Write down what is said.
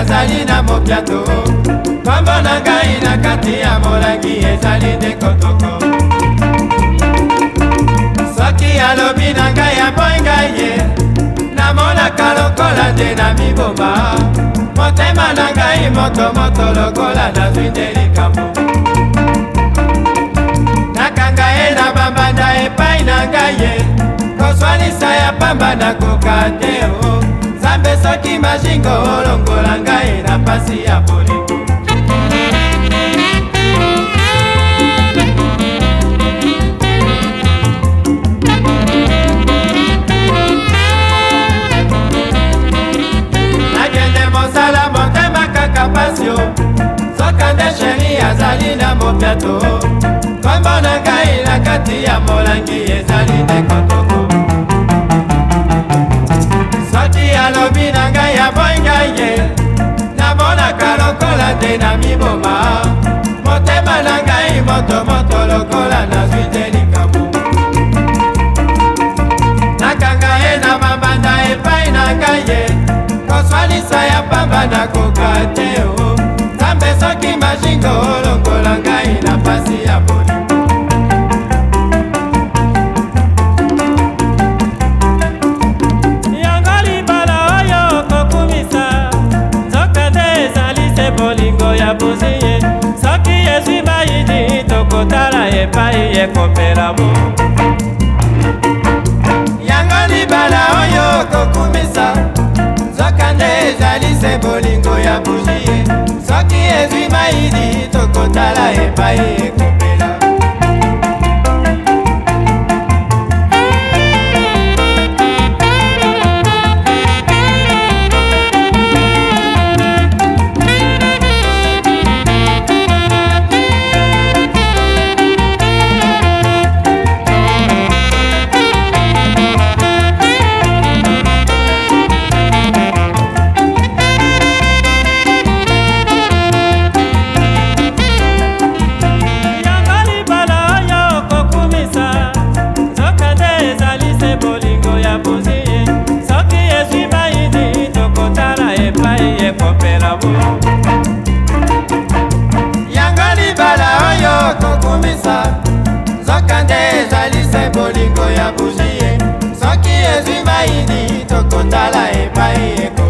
azali na mopiato pamba na ngai na kati ya molangi ezali nde kotoko soki alobi na ngai apoi ngai ye namonaka lokola nde na miboma motema na ngai motomoto lokola nazwi nde likambo nakanga ye na bambanda epai na ngai ye koswalisa ya pamba na mpe soki majingo olongola ngai na pasi ya bolingo nakende mosala motema kaka pasio soka nde sheri azali na mopiato kombo na ngai na kati ya mo malobi na ngai aboyinga ye nabonaka lokola te na miboma motema na ngai motomoto lokola yesi bayidi tokotala epai ekopelamo yango libala oyo kokumisa nzoka nde ezali se bolingo ya bulie soki ezwi mayidi tokotala epai ekopelamo akomisa nzoka nde ezalisa bolingo ya buzie soki ezwi maini tokotala epai eko